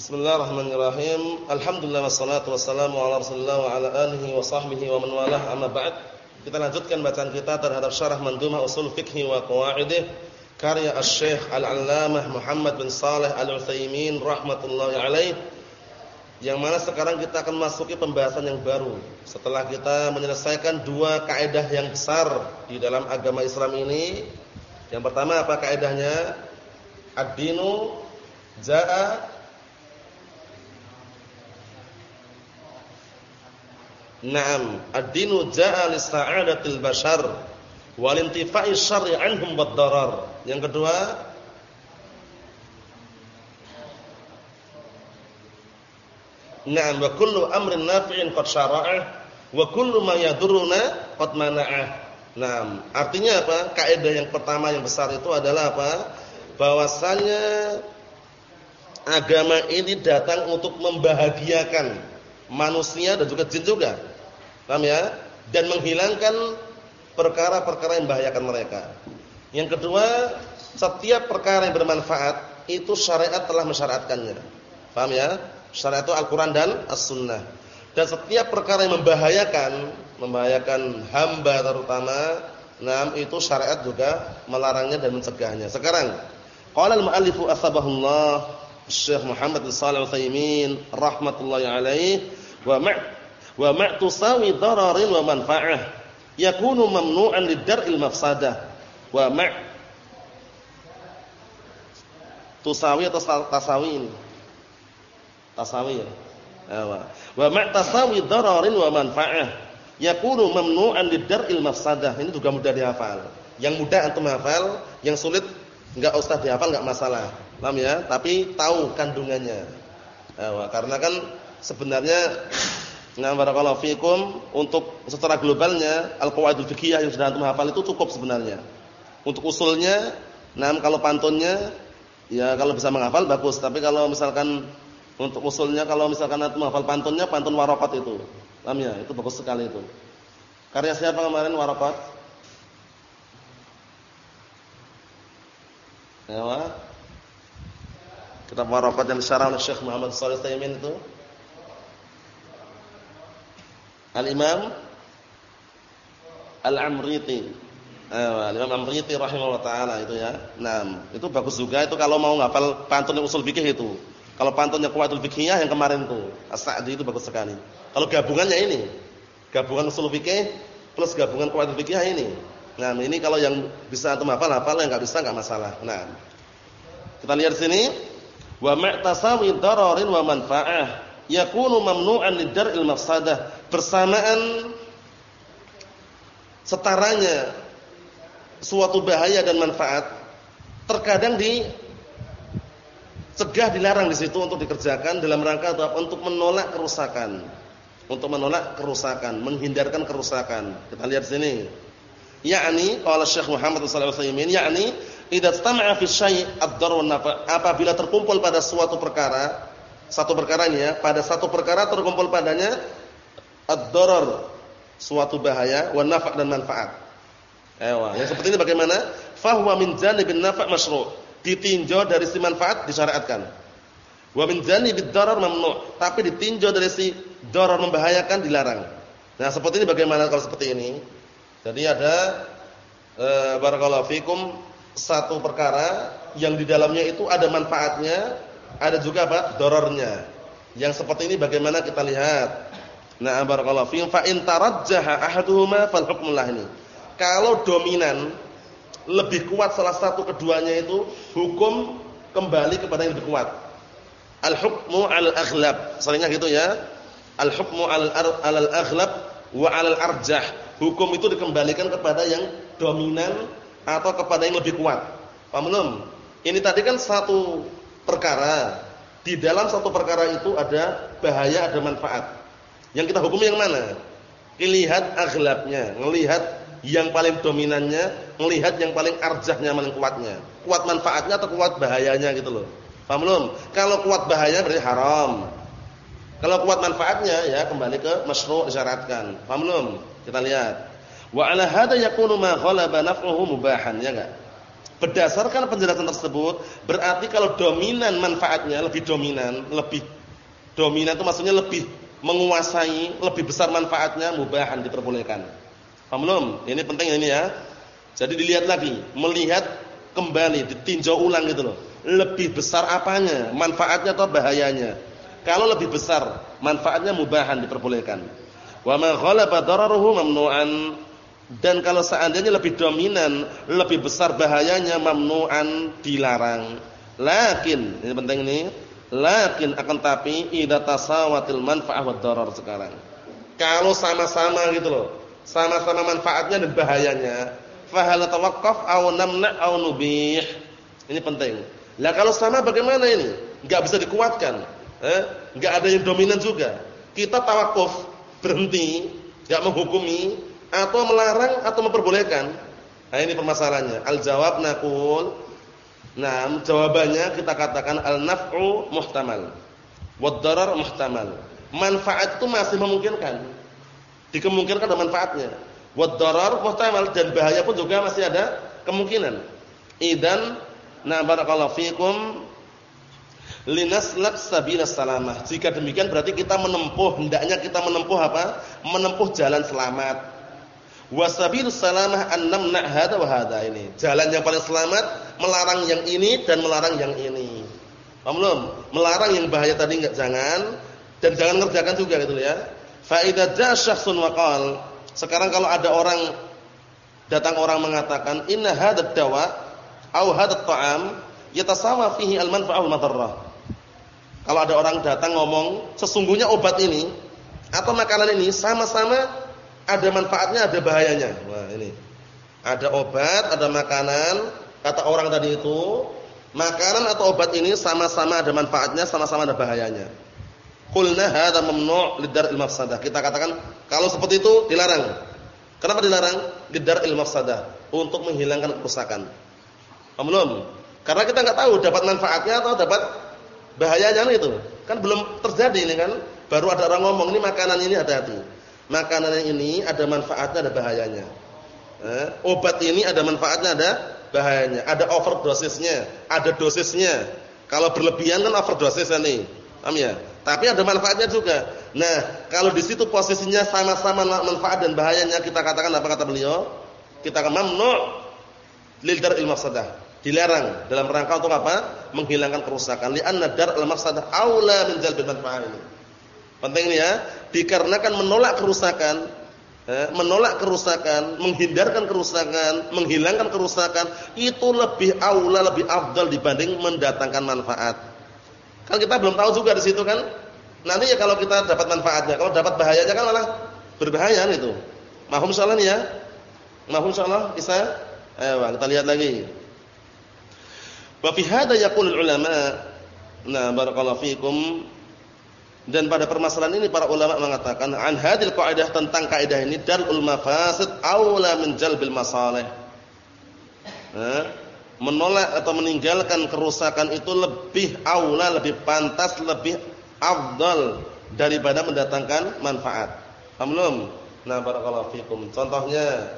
Bismillahirrahmanirrahim. Alhamdulillah wassalatu wassalamu ala Rasulillah wa ala alihi wa sahbihi wa man walah. Amma ba'd. Kita lanjutkan bacaan kita terhadap syarah Mandhumah Ushul Fiqh wa Qawaidih karya Asy-Syaikh Al-Allamah Muhammad bin Shalih Al-Utsaimin rahimatullah alaih. Yang mana sekarang kita akan masuki pembahasan yang baru setelah kita menyelesaikan dua kaidah yang besar di dalam agama Islam ini. Yang pertama apa kaidahnya? Ad-dinu jaa Naam, ad-dinu ja'a lis-sa'adatil bashar wal intifa'i syar'i anhum wad-darar. Yang kedua, Naam wa kullu amrin nafi'in qad syara'ah wa kullu ma yadurruna qad mana'ah. Naam, artinya apa? Kaidah yang pertama yang besar itu adalah apa? Bahwasanya agama ini datang untuk membahagiakan manusia dan juga jin juga. Paham ya? Dan menghilangkan perkara-perkara yang membahayakan mereka. Yang kedua, setiap perkara yang bermanfaat itu syariat telah mensyariatkannya. Paham ya? Syariat itu Al-Qur'an dan As-Sunnah. Dan setiap perkara yang membahayakan, membahayakan hamba terutama, nah itu syariat juga melarangnya dan mencegahnya. Sekarang, qala al-mu'allifu asbahullah Syekh Muhammad bin Shalih Al-Utsaimin rahmatullahi alaihi wa ma' wa ma' tusawi dararin wa manfa'ah. Yakunu mamnu'an lidar'il mafsadah. Wa ma' tusawi atau tasawi ini? Tasawi ya? Wa ma' tasawi dararin wa manfa'ah. Yakunu mamnu'an lidar'il mafsadah. Ini juga mudah dihafal. Yang mudah antum hafal yang sulit enggak usah dihafal enggak masalah. Paham ya? Tapi tahu kandungannya. Ya, karena kan sebenarnya Nah, barakallahu fikum untuk secara globalnya al-qawaidul fiqhiyah yang sudah antum hafal itu cukup sebenarnya. Untuk usulnya, nah kalau pantunnya ya kalau bisa menghafal bagus, tapi kalau misalkan untuk usulnya kalau misalkan antum hafal pantunnya pantun warakat itu. Paham ya? Itu bagus sekali itu. Karya siapa kemarin warakat? Ya, Kitab warakat yang disyarah oleh Syekh Muhammad Shalih Taimin itu. Al-Imam Al-Amriti. Eh, Al-Imam Amriti rahimahullah taala itu ya. Nah, itu bagus juga itu kalau mau ngapal pantun usul fikih itu. Kalau pantunnya Qawaidul Fiqhiyah yang kemarin tuh, As-Sa'di itu bagus sekali. Kalau gabungannya ini, gabungan usul fikih plus gabungan Qawaidul Fiqhiyah ini. Nah, ini kalau yang bisa antum hafal hafal, yang enggak bisa enggak masalah. Nah. Kita lihat sini, wa ma'tasawi dararin wa manfa'ah yakunu mamnu'an lidar'il mafsadah bersamaan setaranya suatu bahaya dan manfaat terkadang di cegah dilarang di situ untuk dikerjakan dalam rangka untuk menolak kerusakan. Untuk menolak kerusakan menghindarkan kerusakan. Kita lihat sini. Yakni qala Syekh Muhammad sallallahu alaihi wasallam yakni idza istama'a fi syai' ad-dar wa apabila terkumpul pada suatu perkara satu perkaranya pada satu perkara terkumpul padanya ad-darar suatu bahaya wa nafa' dan manfaat. Ewa, yang seperti ini bagaimana? Fahuwa min janibin nafa' masyru'. Ditinjau dari si manfaat disyariatkan. Wa min janibid darar mamnu'. Tapi ditinjau dari si darar membahayakan dilarang. Nah, seperti ini bagaimana kalau seperti ini? Jadi ada e, barakallahu fikum satu perkara yang di dalamnya itu ada manfaatnya, ada juga apa? dararnya. Yang seperti ini bagaimana kita lihat? Nah, barakallahu fiikum fa in tarajjaha ahaduhuma fal hukmu ini. Kalau dominan lebih kuat salah satu keduanya itu hukum kembali kepada yang lebih kuat. Al hukmu al aghlab. Seringnya gitu ya. Al hukmu al al aghlab wa al arjah. Hukum itu dikembalikan kepada yang dominan atau kepada yang lebih kuat. Paham belum? Ini tadi kan satu perkara. Di dalam satu perkara itu ada bahaya, ada manfaat. Yang kita hukum yang mana? Lihat aghlabnya, melihat yang paling dominannya, melihat yang paling arjahnya, paling kuatnya. Kuat manfaatnya atau kuat bahayanya gitu loh. Paham belum? Kalau kuat bahaya berarti haram. Kalau kuat manfaatnya ya kembali ke masyru' disyaratkan. Paham belum? Kita lihat. Wa 'ala hadza yakunu ma ghalaba naf'uhu mubahan, ya enggak? Berdasarkan penjelasan tersebut, berarti kalau dominan manfaatnya lebih dominan, lebih dominan itu maksudnya lebih menguasai, lebih besar manfaatnya, mubahan diperbolehkan. Paham belum? Ini penting ini ya. Jadi dilihat lagi, melihat kembali, ditinjau ulang gitu loh. Lebih besar apanya? Manfaatnya atau bahayanya? Kalau lebih besar, manfaatnya mubahan diperbolehkan. Wa ma ghalaba dararuhu mamnu'an dan kalau seandainya lebih dominan, lebih besar bahayanya mamnu'an dilarang. Lakin, ini penting ini, lakin akan tapi idza tasawatil manfa'ah wad darar sekarang. Kalau sama-sama gitu loh, sama-sama manfaatnya dan bahayanya, fa hal tawaqqaf aw namna' aw nubih. Ini penting. Lah kalau sama bagaimana ini? Enggak bisa dikuatkan. Eh? Enggak ada yang dominan juga. Kita tawakuf, berhenti, enggak menghukumi, atau melarang atau memperbolehkan. Nah ini permasalahannya. Al-jawab naqul. Nah, jawabannya kita katakan al-naf'u muhtamal. Wad-darar muhtamal. Manfaat itu masih memungkinkan. Dikemungkinkan ada manfaatnya. Wad-darar muhtamal dan bahaya pun juga masih ada kemungkinan. Idan na barakallahu fikum linaslak sabila salamah. Jika demikian berarti kita menempuh hendaknya kita menempuh apa? Menempuh jalan selamat Wasabilus salamah an namna hada wa hada ini. Jalan yang paling selamat melarang yang ini dan melarang yang ini. Paham belum? Melarang yang bahaya tadi enggak jangan dan jangan ngerjakan juga gitu ya. Fa idza jaa syakhsun wa sekarang kalau ada orang datang orang mengatakan inna hadad dawa au hadad ta'am yatasawa fihi al-manfa'ah wal madarrah. Kalau ada orang datang ngomong sesungguhnya obat ini atau makanan ini sama-sama ada manfaatnya, ada bahayanya. Wah, ini. Ada obat, ada makanan. Kata orang tadi itu, makanan atau obat ini sama-sama ada manfaatnya, sama-sama ada bahayanya. Qulna hadza mamnu' lidar'il mafsadah. Kita katakan kalau seperti itu dilarang. Kenapa dilarang? Lidar'il mafsadah, untuk menghilangkan kerusakan. Paham Karena kita enggak tahu dapat manfaatnya atau dapat bahayanya itu. Kan belum terjadi ini kan. Baru ada orang ngomong ini makanan ini hati-hati makanan ini ada manfaatnya ada bahayanya. Eh, obat ini ada manfaatnya ada bahayanya. Ada overdosisnya, ada dosisnya. Kalau berlebihan kan overdosis nih. Paham ya? Tapi ada manfaatnya juga. Nah, kalau di situ posisinya sama-sama manfaat dan bahayanya kita katakan apa kata beliau? Kita akan mamnu lil dar'il mafsadah. Dilarang dalam rangka untuk apa? Menghilangkan kerusakan. Li'anna dar'il mafsadah aula min jalbil manfaat ini. Penting ini ya, dikarenakan menolak kerusakan, ya, menolak kerusakan, menghindarkan kerusakan, menghilangkan kerusakan, itu lebih aula, lebih afdal dibanding mendatangkan manfaat. Kan kita belum tahu juga di situ kan. Nanti ya kalau kita dapat manfaatnya, kalau dapat bahayanya kan malah berbahaya itu. Mahum salah ya. Mahum salah bisa? Ayo kita lihat lagi. Wa fi hadha yaqulul ulama. Nah, barakallahu fikum dan pada permasalahan ini para ulama mengatakan an hadil kaidah tentang kaidah ini darul mafasid aula min jalbil masalih. Nah, menolak atau meninggalkan kerusakan itu lebih aula, lebih pantas, lebih afdal daripada mendatangkan manfaat. Paham belum? Nah, barakallahu fikum. Contohnya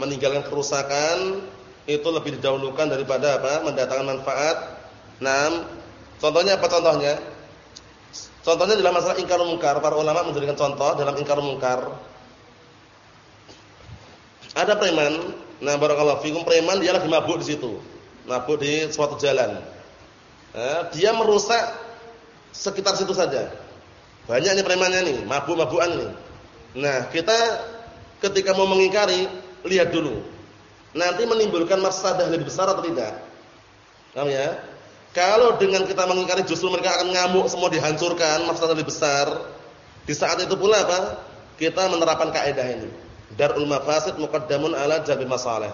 meninggalkan kerusakan itu lebih didahulukan daripada apa? mendatangkan manfaat. Nah, contohnya apa contohnya? Contohnya dalam masalah ingkar mungkar, para ulama menjadikan contoh dalam ingkar mungkar. Ada preman, nah barakallahu fikum preman dia lagi mabuk di situ. Mabuk di suatu jalan. Nah, dia merusak sekitar situ saja. Banyak nih premannya nih, mabuk-mabukan nih. Nah, kita ketika mau mengingkari, lihat dulu. Nanti menimbulkan mafsadah lebih besar atau tidak? Paham ya? Kalau dengan kita mengingkari justru mereka akan ngamuk semua dihancurkan, maksudnya lebih besar. Di saat itu pula apa? Kita menerapkan kaidah ini. Darul mafasid muqaddamun ala jalbi masalih.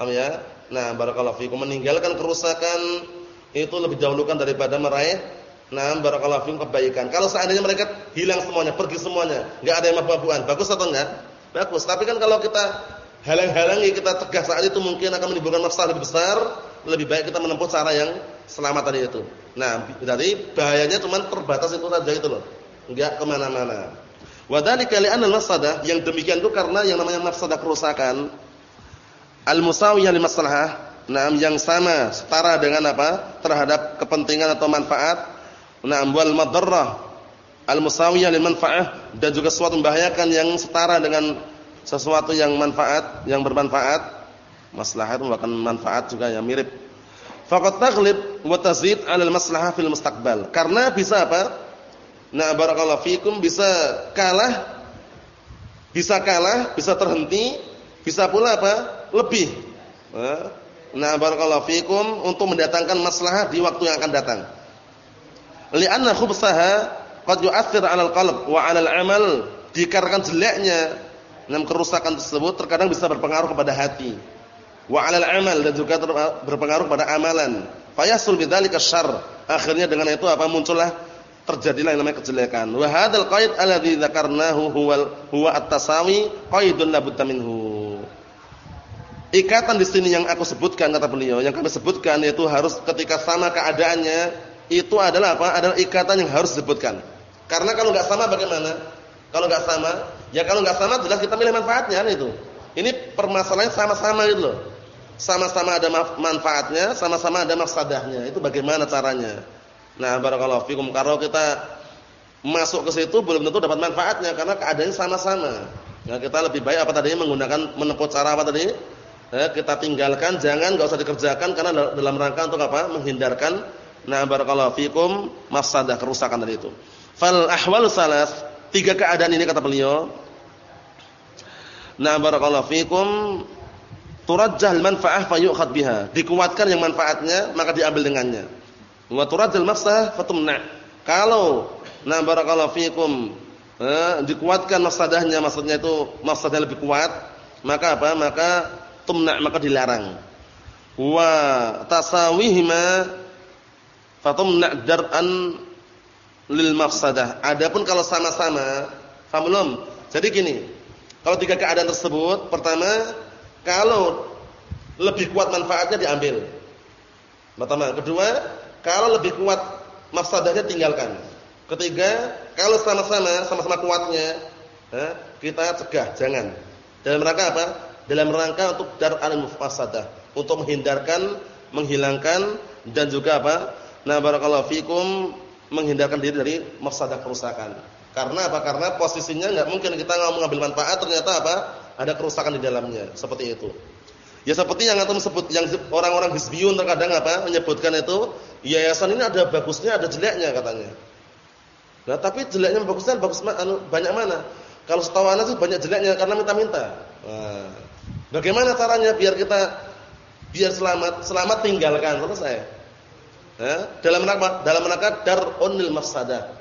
Paham ya? Nah, barakallahu fikum meninggalkan kerusakan itu lebih dahulukan daripada meraih nah barakallahu fikum kebaikan. Kalau seandainya mereka hilang semuanya, pergi semuanya, enggak ada yang mabuk-mabukan, bagus atau enggak? Bagus. Tapi kan kalau kita halang-halangi, kita tegah saat itu mungkin akan menimbulkan masalah lebih besar, lebih baik kita menempuh cara yang selamat tadi itu. Nah, berarti bahayanya cuma terbatas itu saja itu loh. Enggak ke mana mana Wadhalika li'anna al-mafsadah yang demikian itu karena yang namanya mafsadah kerusakan al-musawiyah li maslahah Naam yang sama, setara dengan apa? terhadap kepentingan atau manfaat. Naam wal madarrah al-musawiyah lil manfaah dan juga sesuatu membahayakan yang setara dengan sesuatu yang manfaat, yang bermanfaat. Maslahat merupakan manfaat juga yang mirip. Faqat taghlib wa tazid 'ala al-maslahah fil mustaqbal. Karena bisa apa? Nah, barakallahu fikum bisa kalah bisa kalah, bisa terhenti, bisa pula apa? lebih. Nah, barakallahu fikum untuk mendatangkan maslahat di waktu yang akan datang. Li'anna khubsaha qad yu'athir 'alal qalb wa 'alal 'amal. Dikarenakan jeleknya dan kerusakan tersebut terkadang bisa berpengaruh kepada hati. Wa 'alal 'amal dan juga berpengaruh pada amalan. Fayasul bidzalika syarr. Akhirnya dengan itu apa muncullah terjadilah yang namanya kejelekan. Wa hadzal qaid alladzi dzakarnahu huwal huwa at-tasawi qaidun la minhu. Ikatan di sini yang aku sebutkan kata beliau, yang kami sebutkan yaitu harus ketika sama keadaannya itu adalah apa? Adalah ikatan yang harus disebutkan. Karena kalau enggak sama bagaimana? Kalau enggak sama, ya kalau enggak sama jelas kita milih manfaatnya kan itu. Ini permasalahannya sama-sama gitu loh. Sama-sama ada manfaatnya, sama-sama ada mafsadahnya. Itu bagaimana caranya? Nah, barakallahu fikum. Kalau kita masuk ke situ belum tentu dapat manfaatnya karena keadaannya sama-sama. Nah, kita lebih baik apa tadi menggunakan menempuh cara apa tadi? Eh, kita tinggalkan, jangan enggak usah dikerjakan karena dalam rangka untuk apa? Menghindarkan nah barakallahu fikum mafsadah kerusakan tadi itu. Fal ahwal salas, tiga keadaan ini kata beliau. Nah barakallahu fikum turajjah manfaah fayu'khad biha. Dikuatkan yang manfaatnya maka diambil dengannya. Wa turadul mafsadah fatumna. Kalau na barakallahu fikum eh, dikuatkan mafsadahnya maksudnya itu mafsadahnya lebih kuat, maka apa? Maka tumna maka dilarang. Wa tasawihima fatumna dar'an lil mafsadah. Adapun kalau sama-sama, paham belum? Jadi gini, kalau tiga keadaan tersebut, pertama kalau lebih kuat manfaatnya diambil. Pertama, kedua kalau lebih kuat mafsadahnya tinggalkan. Ketiga, kalau sama-sama sama-sama kuatnya, kita cegah, jangan. Dalam rangka apa? Dalam rangka untuk dar'al mufsadah, untuk menghindarkan, menghilangkan dan juga apa? Nah, barakallahu fikum menghindarkan diri dari mafsadah kerusakan. Karena apa? Karena posisinya enggak mungkin kita mau mengambil manfaat ternyata apa? Ada kerusakan di dalamnya, seperti itu. Ya seperti yang antum sebut yang orang-orang hizbiyun terkadang apa? menyebutkan itu yayasan ini ada bagusnya, ada jeleknya katanya. Nah, tapi jeleknya bagusnya bagus anu, banyak mana? Kalau setahu sih banyak jeleknya karena minta-minta. Nah, bagaimana caranya biar kita biar selamat? Selamat tinggalkan selesai. Nah, dalam rangka dalam rangka darunil mafsadah.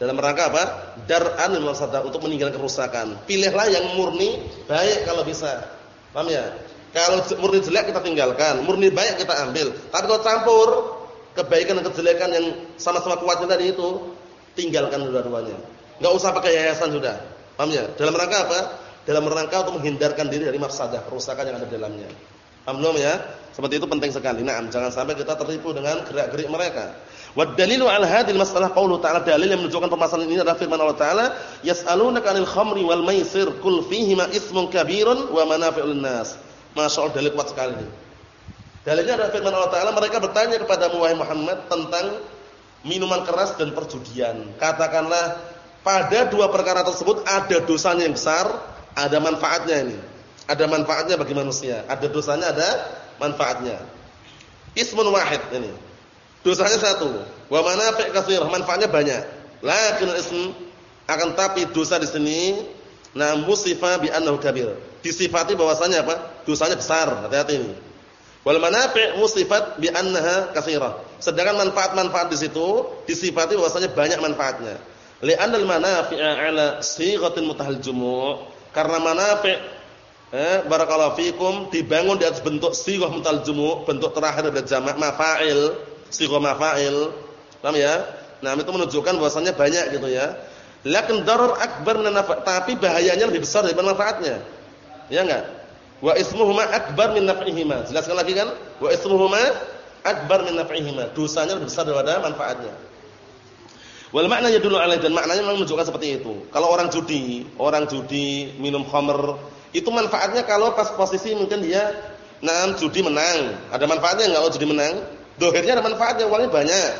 Dalam rangka apa? Dar'anil mafsadah untuk meninggalkan kerusakan. Pilihlah yang murni baik kalau bisa. Paham ya? Kalau murni jelek kita tinggalkan, murni baik kita ambil. Tapi kalau campur, kebaikan dan kejelekan yang sama-sama kuatnya tadi itu tinggalkan dua-duanya. Enggak usah pakai yayasan sudah. Paham ya? Dalam rangka apa? Dalam rangka untuk menghindarkan diri dari mafsadah, kerusakan yang ada di dalamnya. Paham belum ya? Seperti itu penting sekali. Nah, jangan sampai kita tertipu dengan gerak-gerik mereka. Wa dalilu 'ala hadhihi masalah qaulu ta'ala dalil yang menunjukkan permasalahan ini adalah firman Allah Ta'ala, "Yas'alunaka 'anil khamri wal maisir, qul fihima itsmun kabirun wa manafi'ul nas." Masya Allah dalil kuat sekali. Dalilnya adalah firman Allah Ta'ala mereka bertanya kepada Muhammad tentang minuman keras dan perjudian. Katakanlah pada dua perkara tersebut ada dosanya yang besar, ada manfaatnya ini. Ada manfaatnya bagi manusia. Ada dosanya, ada manfaatnya. Ismun wahid ini. Dosanya satu. Wa manafi' katsir, manfaatnya banyak. Lakin ism akan tapi dosa di sini na musifa bi annahu kabir. Disifati bahwasanya apa? Dosanya besar. Hati-hati ini. Wal manafi' musifat bi annaha katsira. Sedangkan manfaat-manfaat di situ disifati bahwasanya banyak manfaatnya. Li'anna al-manafi'a 'ala sighatin mutahal jumu'. Karena manafi' eh barakallahu fikum dibangun di atas bentuk sighah mutahal jumu', bentuk terakhir dari jamak mafa'il, sighah mafa'il. Paham ya? Nah, itu menunjukkan bahwasanya banyak gitu ya. Lakin darar akbar min tapi bahayanya lebih besar daripada manfaatnya. Ya enggak? Wa ismuhuma akbar min naf'ihima. Jelaskan lagi kan? Wa ismuhuma akbar min naf'ihima. Dosanya lebih besar daripada manfaatnya. Wal makna yadullu alaih dan maknanya memang menunjukkan seperti itu. Kalau orang judi, orang judi minum khamr, itu manfaatnya kalau pas posisi mungkin dia Nah, judi menang. Ada manfaatnya enggak kalau judi menang? Dohirnya ada manfaatnya, uangnya banyak.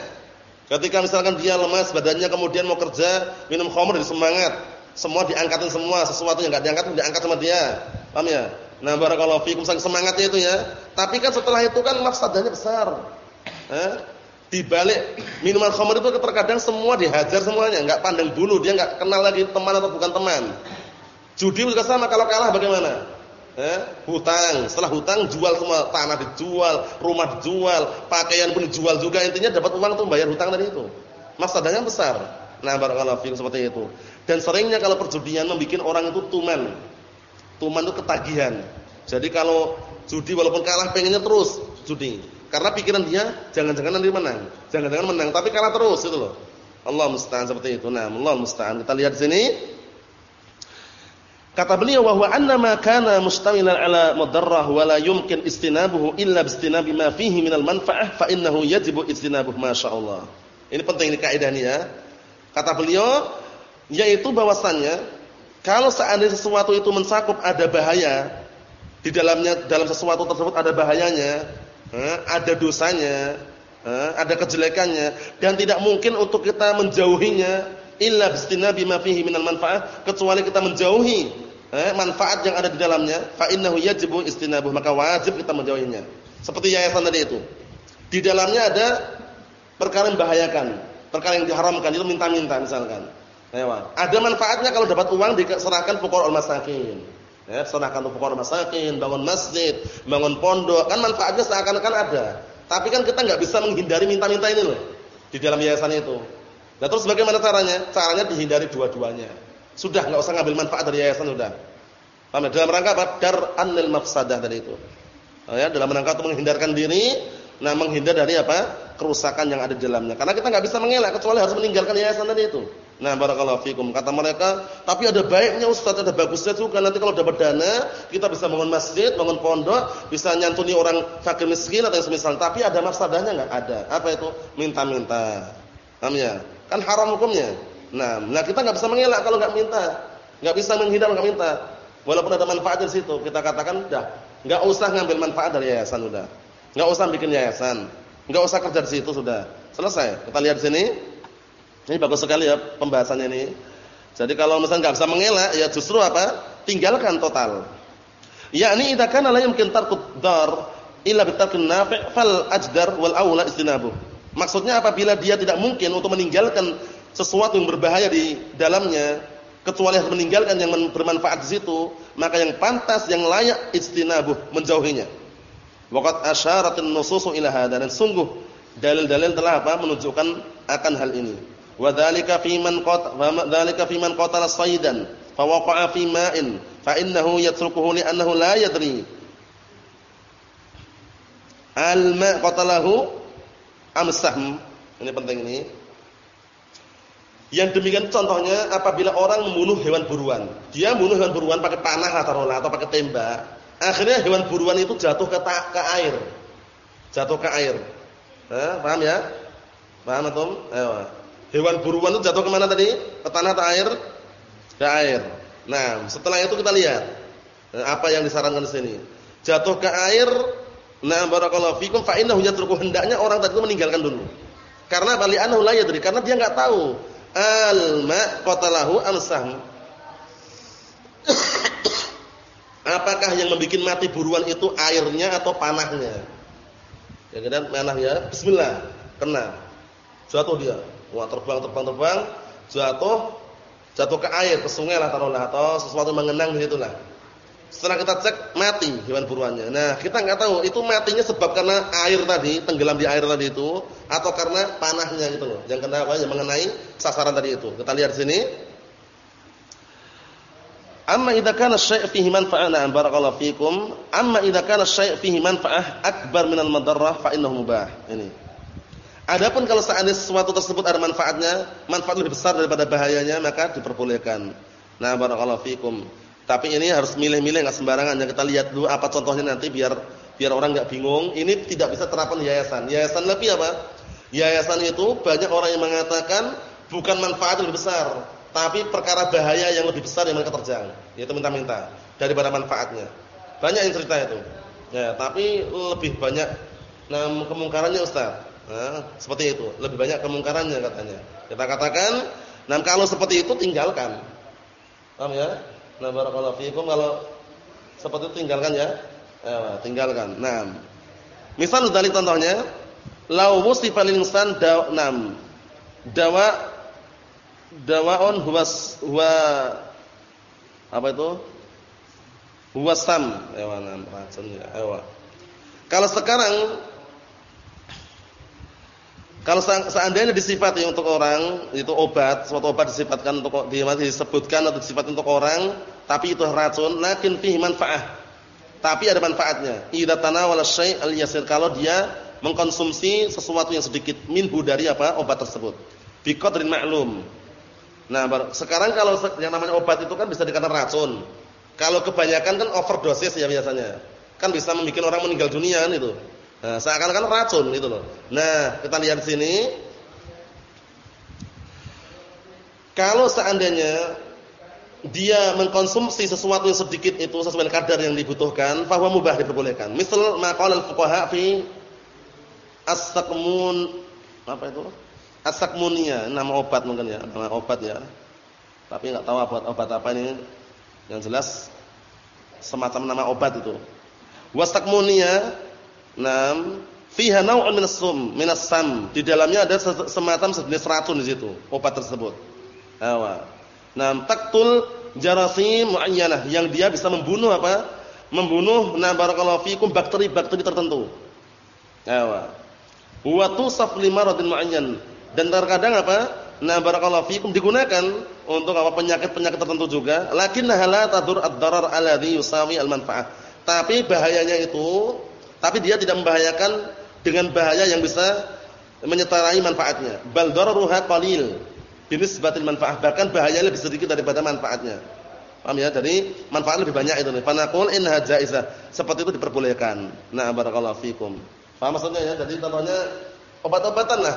Ketika misalkan dia lemas badannya kemudian mau kerja, minum khamr jadi semangat. Semua diangkatin semua, sesuatu yang enggak diangkat diangkat sama dia. Paham ya? Nah, barakallahu fikum sang semangatnya itu ya. Tapi kan setelah itu kan mafsadahnya besar. Eh? Di balik minuman khamr itu terkadang semua dihajar semuanya, enggak pandang bulu, dia enggak kenal lagi teman atau bukan teman. Judi juga sama kalau kalah bagaimana? Eh, hutang, setelah hutang jual semua, tanah dijual, rumah dijual, pakaian pun dijual juga, intinya dapat uang untuk bayar hutang tadi itu. Mafsadahnya besar. Nah, barakallahu fikum seperti itu. Dan seringnya kalau perjudian membuat orang itu tuman. Tuman itu ketagihan. Jadi kalau judi walaupun kalah pengennya terus judi. Karena pikiran dia jangan-jangan nanti menang. Jangan-jangan menang tapi kalah terus itu loh. Allah musta'an seperti itu. Nah, Allah musta'an. Kita lihat sini. Kata beliau bahwa anna ma kana mustamilan ala madarrah wa la yumkin istinabuhu illa bistinabi ma fihi minal manfa'ah fa innahu yajibu istinabuh masyaallah. Ini penting ini kaidah ini ya. Kata beliau yaitu bahwasannya kalau seandainya sesuatu itu mencakup ada bahaya di dalamnya dalam sesuatu tersebut ada bahayanya, ada dosanya, ada kejelekannya dan tidak mungkin untuk kita menjauhinya illa bistinabi ma fihi minal manfaat kecuali kita menjauhi eh, manfaat yang ada di dalamnya fa innahu yajibu istinabuh maka wajib kita menjauhinya. Seperti yayasan tadi itu. Di dalamnya ada perkara yang membahayakan, perkara yang diharamkan itu minta-minta misalkan. Ewa. Ada manfaatnya kalau dapat uang diserahkan fuqara masakin. Ya, serahkan untuk fuqara masakin, bangun masjid, bangun pondok, kan manfaatnya seakan-akan ada. Tapi kan kita nggak bisa menghindari minta-minta ini loh di dalam yayasan itu. Nah, terus bagaimana caranya? Caranya dihindari dua-duanya. Sudah nggak usah ngambil manfaat dari yayasan sudah. Paham ya? Dalam rangka apa? Dar'anil mafsadah dari itu. Oh ya, dalam rangka untuk menghindarkan diri, nah menghindar dari apa? kerusakan yang ada di dalamnya. Karena kita nggak bisa mengelak kecuali harus meninggalkan yayasan tadi itu. Nah, barakallahu fikum. Kata mereka, tapi ada baiknya Ustaz, ada bagusnya juga. Nanti kalau dapat dana, kita bisa bangun masjid, bangun pondok, bisa nyantuni orang fakir miskin atau yang semisal. Tapi ada mafsadahnya enggak? Ada. Apa itu? Minta-minta. Paham ya? Kan haram hukumnya. Nah, nah kita enggak bisa mengelak kalau enggak minta. Enggak bisa menghindar enggak minta. Walaupun ada manfaat di situ, kita katakan dah, enggak usah ngambil manfaat dari yayasan udah. Enggak usah bikin yayasan. Enggak usah kerja di situ sudah. Selesai. Kita lihat di sini. Ini bagus sekali ya pembahasannya ini. Jadi kalau misalnya nggak bisa mengelak, ya justru apa? Tinggalkan total. Ya ini idza kana la yumkin tarkud dar illa bitarkin nafi' fal ajdar wal aula istinabuh. Maksudnya apabila dia tidak mungkin untuk meninggalkan sesuatu yang berbahaya di dalamnya kecuali harus meninggalkan yang bermanfaat di situ, maka yang pantas yang layak istinabuh menjauhinya. Waqad asyaratin nususu ila dan sungguh dalil-dalil telah apa menunjukkan akan hal ini. Wa dzalika fi man qat wa dzalika fi man qatala saydan fa waqa'a fi ma'in fa innahu yatrukuhu li annahu la yadri al ma' qatalahu am sahm ini penting ini yang demikian contohnya apabila orang membunuh hewan buruan dia membunuh hewan buruan pakai panah atau atau pakai tembak akhirnya hewan buruan itu jatuh ke, ke air jatuh ke air eh, paham ya paham atau ayo Hewan buruan itu jatuh ke mana tadi? Ke tanah atau air? Ke air. Nah, setelah itu kita lihat eh, apa yang disarankan di sini. Jatuh ke air, nah barakallahu fikum fa innahu yatruku hendaknya orang tadi itu meninggalkan dulu. Karena bali anahu la yadri, karena dia enggak tahu al ma qatalahu am sahm. Apakah yang membuat mati buruan itu airnya atau panahnya? Ya kan panah ya. Bismillah. Kena. Jatuh dia. Wah terbang terbang terbang jatuh jatuh ke air ke sungai lah taruhlah atau sesuatu mengenang di lah. Setelah kita cek mati hewan buruannya. Nah kita nggak tahu itu matinya sebab karena air tadi tenggelam di air tadi itu atau karena panahnya gitu loh. Yang kena apa? Yang mengenai sasaran tadi itu. Kita lihat sini. Amma idza kana syai' fihi manfa'ah na'am barakallahu fikum. Amma idza kana syai' fihi manfa'ah akbar minal madarrah fa innahu mubah. Ini. Adapun kalau seandainya sesuatu tersebut ada manfaatnya, manfaat lebih besar daripada bahayanya, maka diperbolehkan. Nah, barakallahu fikum. Tapi ini harus milih-milih enggak sembarangan. Yang kita lihat dulu apa contohnya nanti biar biar orang enggak bingung. Ini tidak bisa terapan yayasan. Yayasan lebih apa? Yayasan itu banyak orang yang mengatakan bukan manfaat lebih besar, tapi perkara bahaya yang lebih besar yang mereka terjang. Yaitu minta-minta daripada manfaatnya. Banyak yang cerita itu. Ya, tapi lebih banyak nah kemungkarannya Ustaz. Nah, seperti itu. Lebih banyak kemungkarannya katanya. Kita katakan, nah kalau seperti itu tinggalkan. Paham ya? Nah, barakallahu fiikum kalau seperti itu tinggalkan ya. Ya, tinggalkan. Nah, misal dari contohnya, lau wusifa lil insan nam dawa dawaun huwas huwa apa itu? Huwasam. Ewa, nah, racun ya. Ewa. Kalau sekarang kalau seandainya disifati untuk orang itu obat, suatu obat disifatkan untuk disebutkan atau disifat untuk orang, tapi itu racun, lakin fihi manfaah. Tapi ada manfaatnya. Idza tanawala syai' al-yasir kalau dia mengkonsumsi sesuatu yang sedikit minhu dari apa? obat tersebut. Bi qadrin ma'lum. Nah, sekarang kalau yang namanya obat itu kan bisa dikatakan racun. Kalau kebanyakan kan overdosis ya biasanya. Kan bisa membuat orang meninggal dunia kan itu. Nah, seakan-akan racun gitu loh. Nah, kita lihat di sini. Kalau seandainya dia mengkonsumsi sesuatu yang sedikit itu sesuai kadar yang dibutuhkan, bahwa mubah diperbolehkan. Misal maqal al-fuqaha fi as-sakmun apa itu? As-sakmunia, nama obat mungkin ya, nama obat ya. Tapi enggak tahu obat obat apa ini. Yang jelas semacam nama obat itu. Wastakmunia Nam, fiha naw'un min as-sum, min as-sam. Di dalamnya ada semacam sejenis racun di situ, obat tersebut. Awa. Nam, taktul jarasim muayyanah yang dia bisa membunuh apa? Membunuh na barakallahu fikum bakteri-bakteri tertentu. Awa. Wa tusaf limaradin muayyan. Dan terkadang apa? Na barakallahu fikum digunakan untuk apa penyakit-penyakit tertentu juga, lakinnaha la tadur ad-darar alladhi yusawi al-manfaah. Tapi bahayanya itu tapi dia tidak membahayakan dengan bahaya yang bisa menyetarai manfaatnya. Bal dararuha qalil binisbatil manfaah. Bahkan bahayanya lebih sedikit daripada manfaatnya. Paham ya? Jadi manfaat lebih banyak itu nih. Fanaqul inna jaizah. Seperti itu diperbolehkan. Nah, barakallahu fikum. Paham maksudnya ya? Jadi contohnya obat-obatan lah.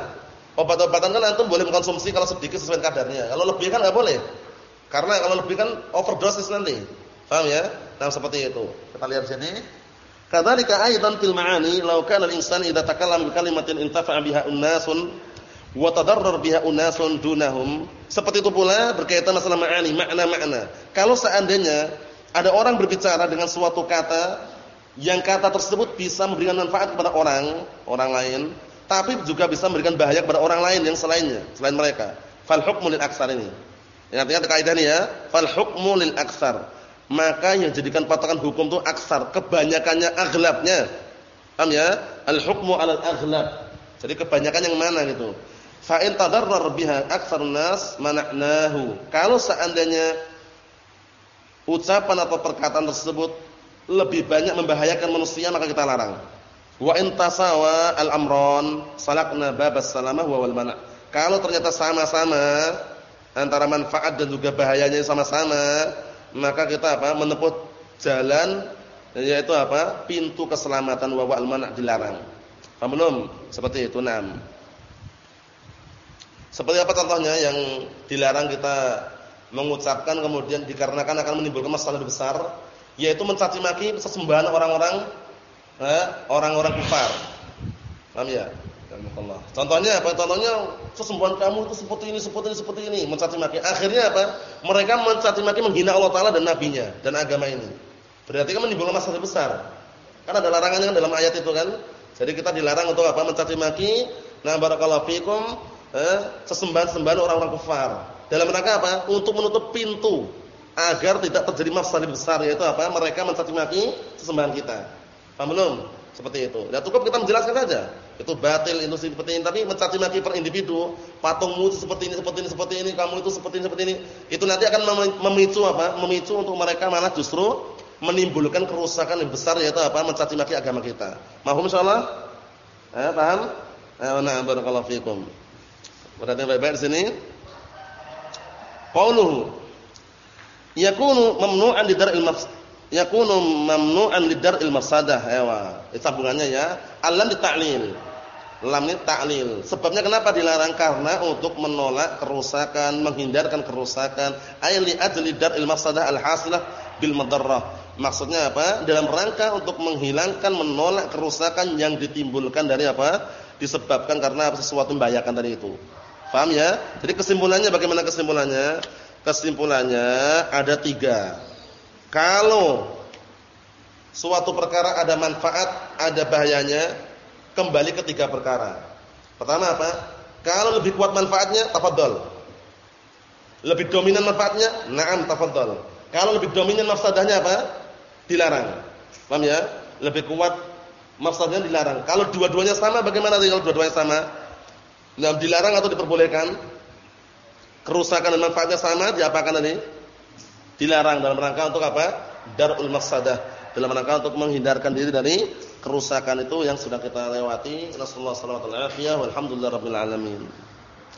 Obat-obatan kan antum boleh mengkonsumsi kalau sedikit sesuai kadarnya. Kalau lebih kan enggak boleh. Karena kalau lebih kan overdosis nanti. Paham ya? Nah, seperti itu. Kita lihat sini. Kadzalika aidan fil ma'ani law kana al-insan idza takallama bi kalimatin intafa'a biha unnasun wa tadarrar biha unnasun dunahum. Seperti itu pula berkaitan masalah ma'ani, makna-makna. Kalau seandainya ada orang berbicara dengan suatu kata yang kata tersebut bisa memberikan manfaat kepada orang, orang lain, tapi juga bisa memberikan bahaya kepada orang lain yang selainnya, selain mereka. Fal hukmu lil aksar ini. Yang artinya kaidah ini ya, fal hukmu lil aksar maka yang jadikan patokan hukum itu aksar, kebanyakannya aglabnya. Paham ya? Al-hukmu 'alal aghlab. Jadi kebanyakan yang mana gitu. Fa in tadarrar biha aktsarun nas mana'nahu. Kalau seandainya ucapan atau perkataan tersebut lebih banyak membahayakan manusia maka kita larang. Wa in tasawa al-amron salakna babas salamah wa wal mana'. Kalau ternyata sama-sama antara manfaat dan juga bahayanya sama-sama, maka kita apa? menempuh jalan yaitu apa? pintu keselamatan wa wa'al mana' dilarang. Paham belum? Seperti itu, enam. Seperti apa contohnya yang dilarang kita mengucapkan kemudian dikarenakan akan menimbulkan masalah besar, yaitu mencaci maki sesembahan orang-orang eh, orang-orang kafir. Paham ya? Allah. Contohnya apa? Contohnya sesembahan kamu itu seperti ini, seperti ini, seperti ini, mencaci maki. Akhirnya apa? Mereka mencaci maki menghina Allah taala dan nabinya dan agama ini. Berarti kan menimbulkan masalah besar. Kan ada larangannya kan dalam ayat itu kan. Jadi kita dilarang untuk apa? Mencaci maki. Nah, barakallahu fikum, eh, sesembahan-sembahan orang-orang kafir. Dalam rangka apa? Untuk menutup pintu agar tidak terjadi masalah besar yaitu apa? Mereka mencaci maki sesembahan kita. Paham belum? Seperti itu. Ya cukup kita menjelaskan saja. Itu batil, itu seperti ini. Tapi mencaci maki per individu, patungmu itu seperti ini, seperti ini, seperti ini, kamu itu seperti ini, seperti ini. Itu nanti akan memicu apa? Memicu untuk mereka malah justru menimbulkan kerusakan yang besar yaitu apa? Mencaci maki agama kita. Mahum insyaallah? Eh, paham? Eh, nah, barakallahu fikum. Berarti baik-baik di sini. Qauluhu yakunu mamnu'an di dar'il yakunu mamnu'an lidar'il mafsadah ewa itu sambungannya ya alam ditaklil lam ini taklil sebabnya kenapa dilarang karena untuk menolak kerusakan menghindarkan kerusakan ay li ajli dar'il mafsadah al hasilah bil madarrah Maksudnya apa? Dalam rangka untuk menghilangkan, menolak kerusakan yang ditimbulkan dari apa? Disebabkan karena sesuatu membahayakan tadi itu. Paham ya? Jadi kesimpulannya bagaimana kesimpulannya? Kesimpulannya ada tiga. Kalau suatu perkara ada manfaat, ada bahayanya, kembali ke tiga perkara. Pertama apa? Kalau lebih kuat manfaatnya, tafadhol. Lebih dominan manfaatnya, na'am tafadhol. Kalau lebih dominan mafsadahnya apa? dilarang. Paham ya? Lebih kuat mafsadnya dilarang. Kalau dua-duanya sama bagaimana kalau dua-duanya sama? Nah, dilarang atau diperbolehkan? Kerusakan dan manfaatnya sama, diapakan tadi? Dilarang dalam rangka untuk apa? Darul mafsadah. Dalam rangka untuk menghindarkan diri dari kerusakan itu yang sudah kita lewati. Rasulullah sallallahu alaihi wasallam. Walhamdulillah rabbil alamin.